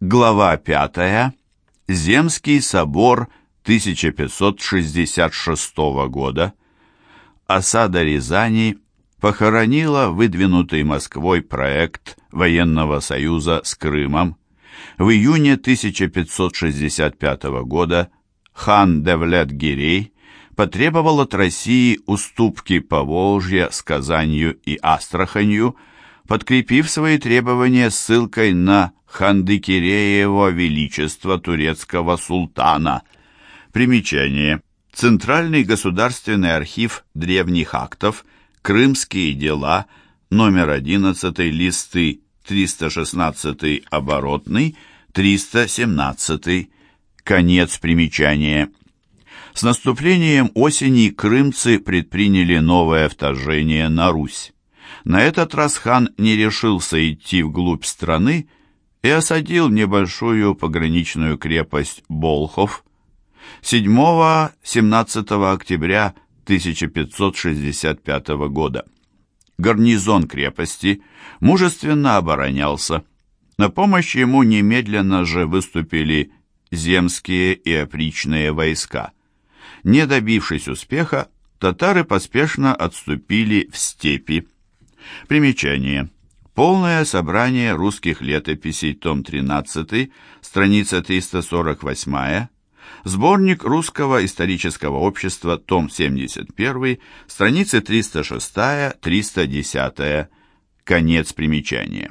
Глава 5. Земский собор 1566 года. Осада Рязани похоронила выдвинутый Москвой проект военного союза с Крымом. В июне 1565 года хан Девлет-Гирей потребовал от России уступки по Волжье с Казанью и Астраханью, подкрепив свои требования ссылкой на Хандыкиреево Величество турецкого султана. Примечание. Центральный государственный архив древних актов, Крымские дела, номер 11, листы 316 оборотный, 317. Конец примечания. С наступлением осени крымцы предприняли новое вторжение на Русь. На этот раз хан не решился идти вглубь страны и осадил небольшую пограничную крепость Болхов 7-17 октября 1565 года. Гарнизон крепости мужественно оборонялся. На помощь ему немедленно же выступили земские и опричные войска. Не добившись успеха, татары поспешно отступили в степи. Примечание. Полное собрание русских летописей, том 13, страница 348, сборник русского исторического общества, том 71, страницы 306-310, конец примечания.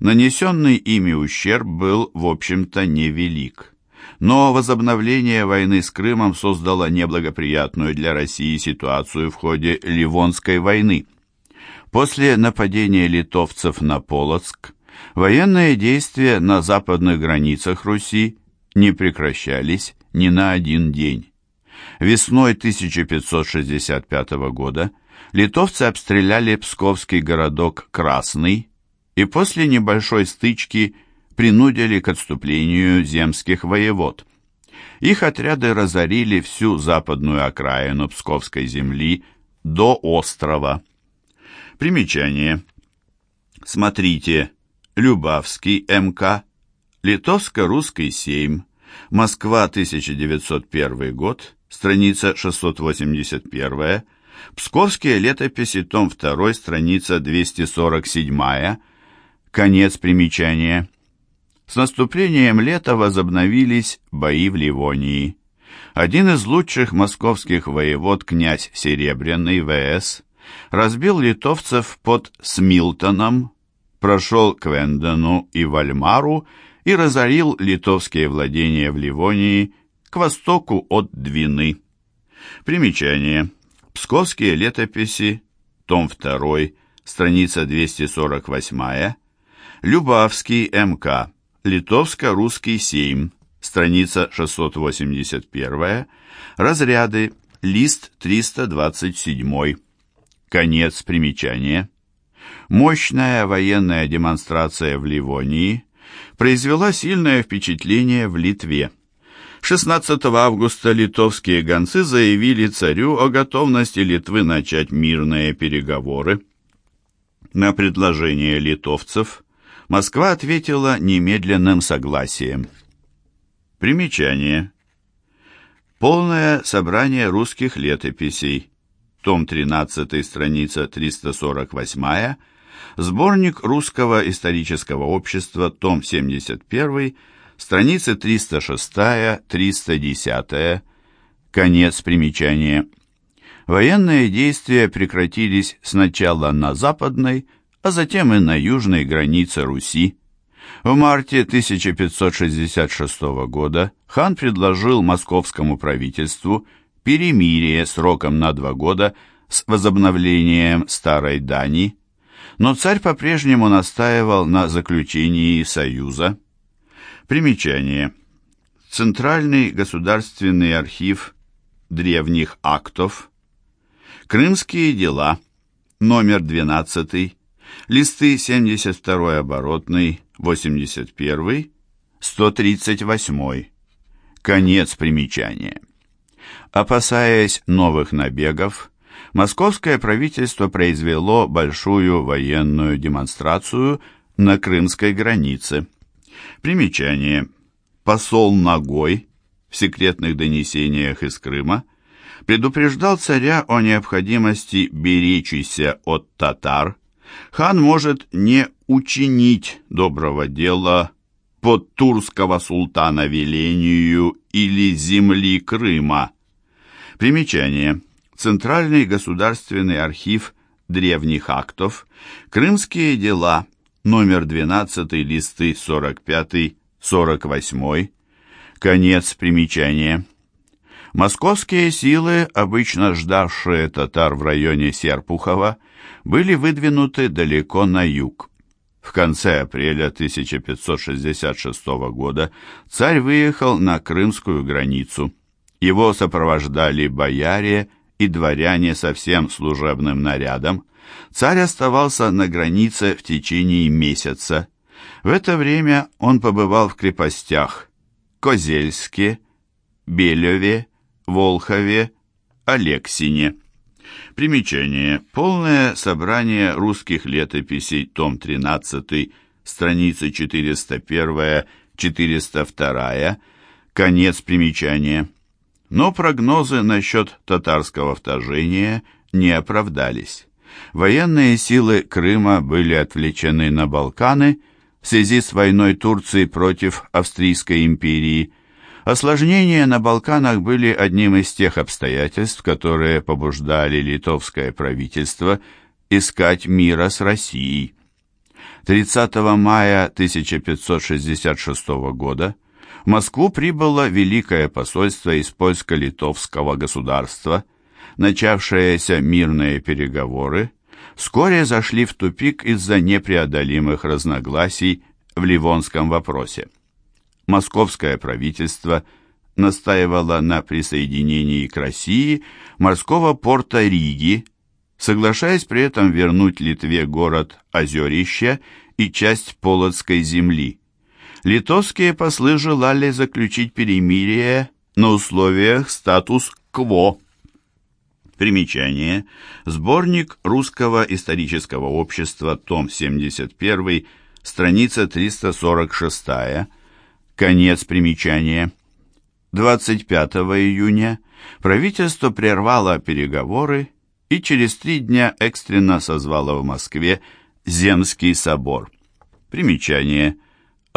Нанесенный ими ущерб был, в общем-то, невелик. Но возобновление войны с Крымом создало неблагоприятную для России ситуацию в ходе Ливонской войны – После нападения литовцев на Полоцк военные действия на западных границах Руси не прекращались ни на один день. Весной 1565 года литовцы обстреляли псковский городок Красный и после небольшой стычки принудили к отступлению земских воевод. Их отряды разорили всю западную окраину Псковской земли до острова. Примечание. Смотрите. Любавский МК. Литовско-русский сейм. Москва, 1901 год. Страница 681. Псковские летописи, том 2, страница 247. Конец примечания. С наступлением лета возобновились бои в Ливонии. Один из лучших московских воевод, князь Серебряный В.С., разбил литовцев под Смилтоном, прошел к Вендену и Вальмару и разорил литовские владения в Ливонии к востоку от Двины. Примечание. Псковские летописи, том 2, страница 248, Любавский МК, Литовско-русский сейм, страница 681, разряды, лист 327. Конец примечания. Мощная военная демонстрация в Ливонии произвела сильное впечатление в Литве. 16 августа литовские гонцы заявили царю о готовности Литвы начать мирные переговоры. На предложение литовцев Москва ответила немедленным согласием. Примечание. Полное собрание русских летописей том 13, страница 348, сборник Русского исторического общества, том 71, страницы 306-310, конец примечания. Военные действия прекратились сначала на западной, а затем и на южной границе Руси. В марте 1566 года хан предложил московскому правительству перемирие сроком на два года с возобновлением старой дани, но царь по-прежнему настаивал на заключении союза. Примечание. Центральный государственный архив древних актов, Крымские дела, номер 12, листы 72 оборотный, 81, 138, конец примечания. Опасаясь новых набегов, московское правительство произвело большую военную демонстрацию на крымской границе. Примечание. Посол Ногой в секретных донесениях из Крыма предупреждал царя о необходимости беречься от татар. Хан может не учинить доброго дела под турского султана велению или земли Крыма. Примечание. Центральный государственный архив древних актов, Крымские дела, номер 12, листы 45-48, конец примечания. Московские силы, обычно ждавшие татар в районе Серпухова, были выдвинуты далеко на юг. В конце апреля 1566 года царь выехал на крымскую границу. Его сопровождали бояре и дворяне со всем служебным нарядом. Царь оставался на границе в течение месяца. В это время он побывал в крепостях Козельске, Белеве, Волхове, Алексине. Примечание. Полное собрание русских летописей, том 13, страницы 401-402, конец примечания. Но прогнозы насчет татарского вторжения не оправдались. Военные силы Крыма были отвлечены на Балканы в связи с войной Турции против Австрийской империи. Осложнения на Балканах были одним из тех обстоятельств, которые побуждали литовское правительство искать мира с Россией. 30 мая 1566 года в Москву прибыло Великое посольство из польско-литовского государства. Начавшиеся мирные переговоры вскоре зашли в тупик из-за непреодолимых разногласий в Ливонском вопросе. Московское правительство настаивало на присоединении к России морского порта Риги, соглашаясь при этом вернуть Литве город Озерище и часть Полоцкой земли. Литовские послы желали заключить перемирие на условиях статус-кво. Примечание. Сборник Русского исторического общества, том 71, страница 346. Конец примечания. 25 июня правительство прервало переговоры и через три дня экстренно созвало в Москве Земский собор. Примечание.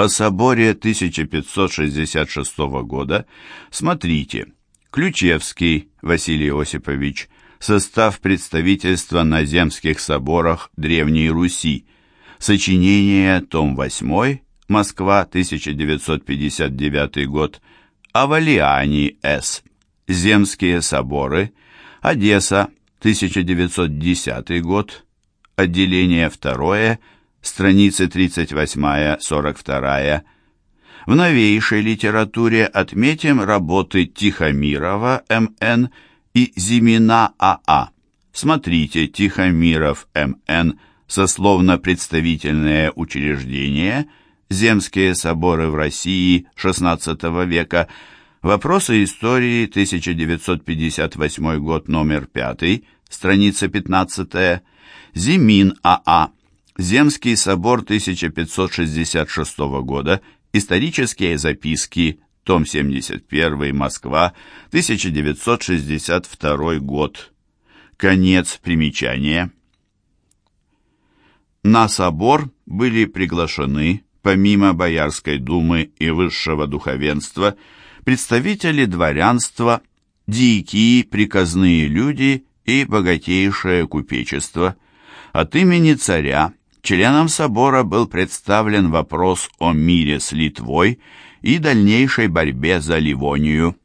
О соборе 1566 года смотрите. Ключевский Василий Осипович, состав представительства на земских соборах Древней Руси, сочинение, том 8, Москва, 1959 год, Авалиани С. Земские соборы, Одесса, 1910 год, отделение 2, страницы 38-42. В новейшей литературе отметим работы Тихомирова М.Н. и Зимина А.А. Смотрите Тихомиров М.Н. Сословно-представительное учреждение Земские соборы в России XVI века Вопросы истории, 1958 год, номер 5, страница 15, Зимин А.А. Земский собор 1566 года, исторические записки, том 71, Москва, 1962 год. Конец примечания. На собор были приглашены, помимо Боярской думы и высшего духовенства, представители дворянства, дикие приказные люди и богатейшее купечество. От имени царя членам собора был представлен вопрос о мире с Литвой и дальнейшей борьбе за Ливонию.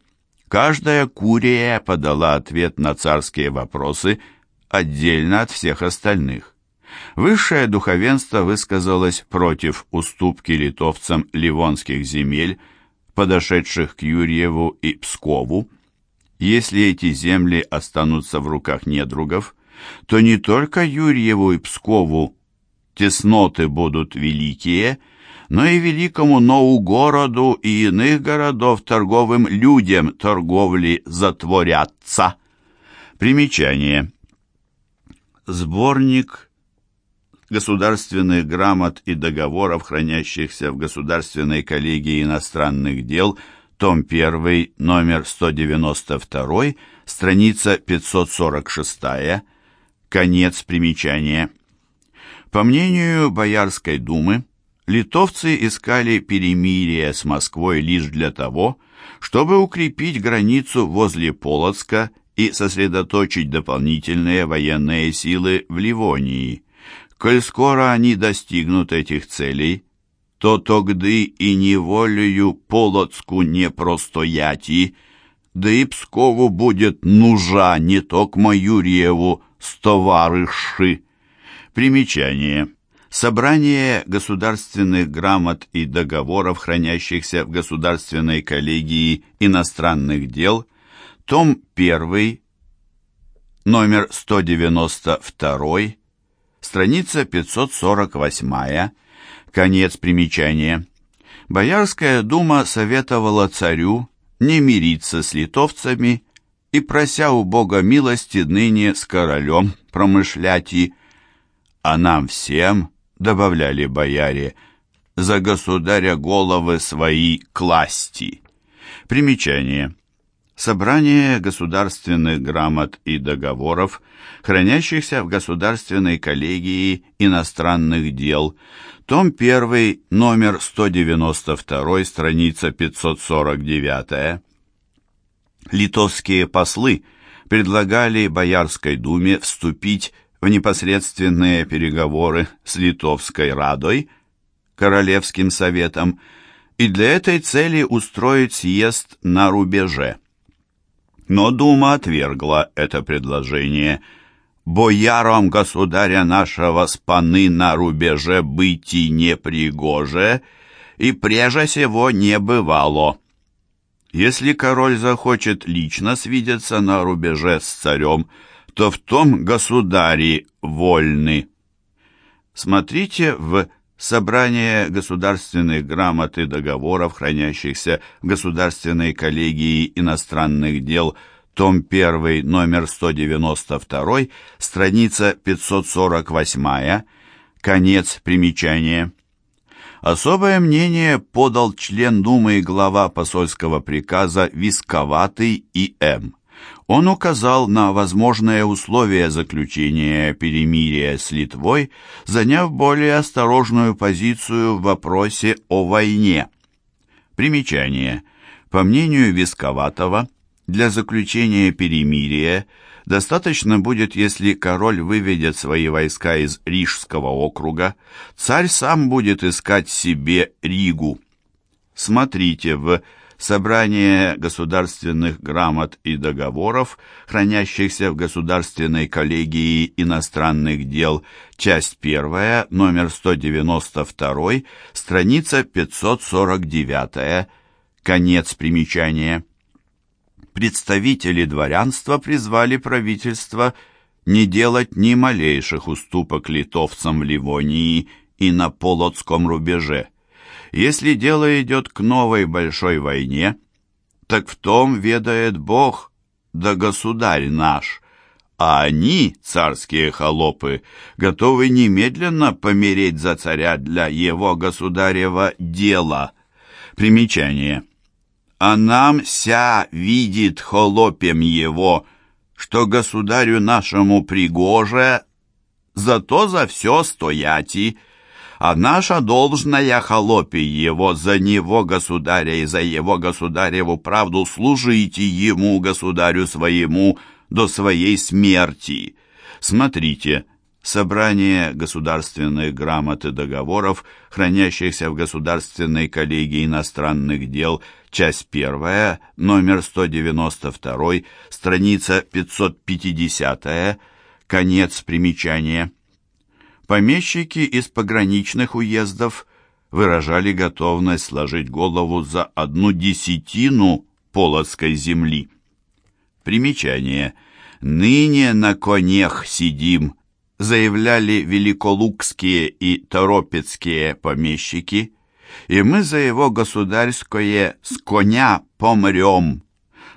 Каждая курия подала ответ на царские вопросы отдельно от всех остальных. Высшее духовенство высказалось против уступки литовцам ливонских земель, подошедших к Юрьеву и Пскову. Если эти земли останутся в руках недругов, то не только Юрьеву и Пскову тесноты будут великие, но и великому Новгороду и иных городов торговым людям торговли затворятся. Примечание. Сборник государственных грамот и договоров, хранящихся в Государственной коллегии иностранных дел, том 1, номер 192, страница 546, конец примечания. По мнению Боярской думы, литовцы искали перемирие с Москвой лишь для того, чтобы укрепить границу возле Полоцка и сосредоточить дополнительные военные силы в Ливонии. Коль скоро они достигнут этих целей, то тогды и неволею Полоцку не простояти, да и Пскову будет нужа не токмо Юрьеву с товарыши. Примечание. Собрание государственных грамот и договоров, хранящихся в Государственной коллегии иностранных дел, том 1, номер 192, страница 548, конец примечания. Боярская дума советовала царю не мириться с литовцами и, прося у Бога милости, ныне с королем промышлять и, а нам всем – добавляли бояре, за государя головы свои класти. Примечание. Собрание государственных грамот и договоров, хранящихся в Государственной коллегии иностранных дел, том 1, номер 192, страница 549. Литовские послы предлагали Боярской думе вступить в непосредственные переговоры с Литовской Радой, Королевским советом, и для этой цели устроить съезд на рубеже. Но Дума отвергла это предложение. «Бояром государя нашего спаны на рубеже быти непригоже, и прежде всего не бывало». Если король захочет лично свидеться на рубеже с царем, то в том государи вольны. Смотрите в Собрание государственных грамот и договоров, хранящихся в Государственной коллегии иностранных дел, том 1, номер 192, страница 548, конец примечания. Особое мнение подал член Думы и глава посольского приказа Висковатый и М он указал на возможные условия заключения перемирия с Литвой, заняв более осторожную позицию в вопросе о войне. Примечание. По мнению Висковатого, для заключения перемирия достаточно будет, если король выведет свои войска из Рижского округа, царь сам будет искать себе Ригу. Смотрите в собрание государственных грамот и договоров, хранящихся в Государственной коллегии иностранных дел, часть первая, номер 192, страница 549, конец примечания. Представители дворянства призвали правительство не делать ни малейших уступок литовцам в Ливонии и на Полоцком рубеже. Если дело идет к новой большой войне, так в том ведает Бог, да государь наш, а они, царские холопы, готовы немедленно помереть за царя для его государева дела. Примечание. А нам ся видит холопем его, что государю нашему пригоже, зато за все стояти, а наша должная холопи его за него, государя, и за его государеву правду служите ему, государю своему, до своей смерти. Смотрите, собрание государственных грамот и договоров, хранящихся в Государственной коллегии иностранных дел, часть первая, номер 192, страница 550, конец примечания. Помещики из пограничных уездов выражали готовность сложить голову за одну десятину полоцкой земли. Примечание. «Ныне на конях сидим», заявляли великолукские и торопецкие помещики, и мы за его государское с коня помрем.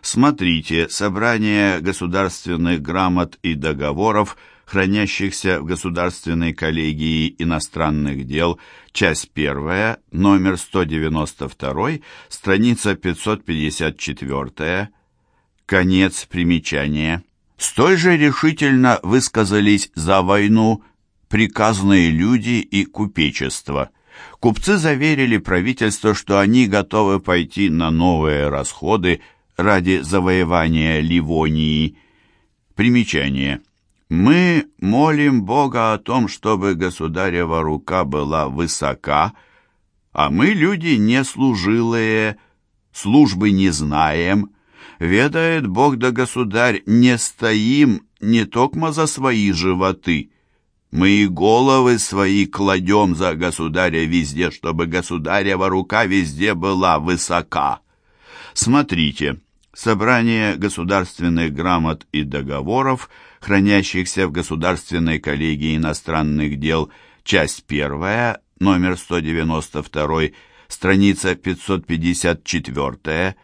Смотрите, собрание государственных грамот и договоров – хранящихся в Государственной коллегии иностранных дел, часть 1, номер 192, страница 554, конец примечания. Столь же решительно высказались за войну приказные люди и купечество. Купцы заверили правительство, что они готовы пойти на новые расходы ради завоевания Ливонии. Примечание. Мы молим Бога о том, чтобы государева рука была высока, а мы люди не служилые, службы не знаем. Ведает Бог да государь, не стоим не токмо за свои животы. Мы и головы свои кладем за государя везде, чтобы государева рука везде была высока. Смотрите, собрание государственных грамот и договоров – хранящихся в Государственной коллегии иностранных дел, часть первая, номер 192, страница 554,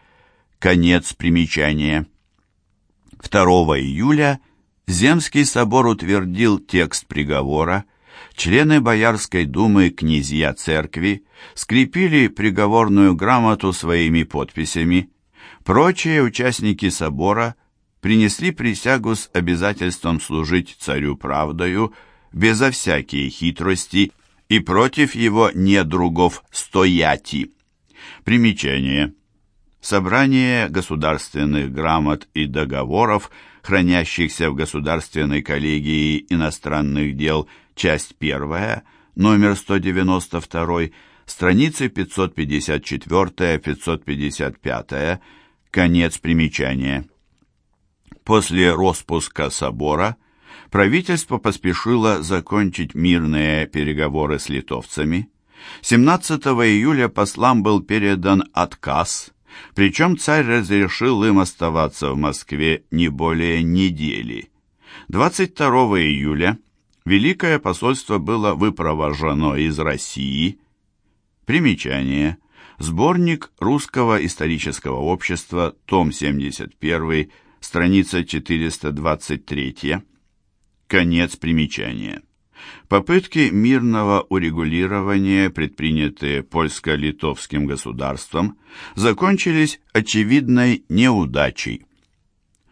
конец примечания. 2 июля Земский собор утвердил текст приговора, члены Боярской думы князья церкви скрепили приговорную грамоту своими подписями, прочие участники собора – принесли присягу с обязательством служить царю правдою, безо всякие хитрости, и против его недругов стояти. Примечание. Собрание государственных грамот и договоров, хранящихся в Государственной коллегии иностранных дел, часть 1, номер 192, страницы 554-555, конец примечания. После распуска собора правительство поспешило закончить мирные переговоры с литовцами. 17 июля послам был передан отказ, причем царь разрешил им оставаться в Москве не более недели. 22 июля Великое посольство было выпровожено из России. Примечание. Сборник Русского исторического общества, том 71, страница 423, конец примечания. Попытки мирного урегулирования, предпринятые польско-литовским государством, закончились очевидной неудачей.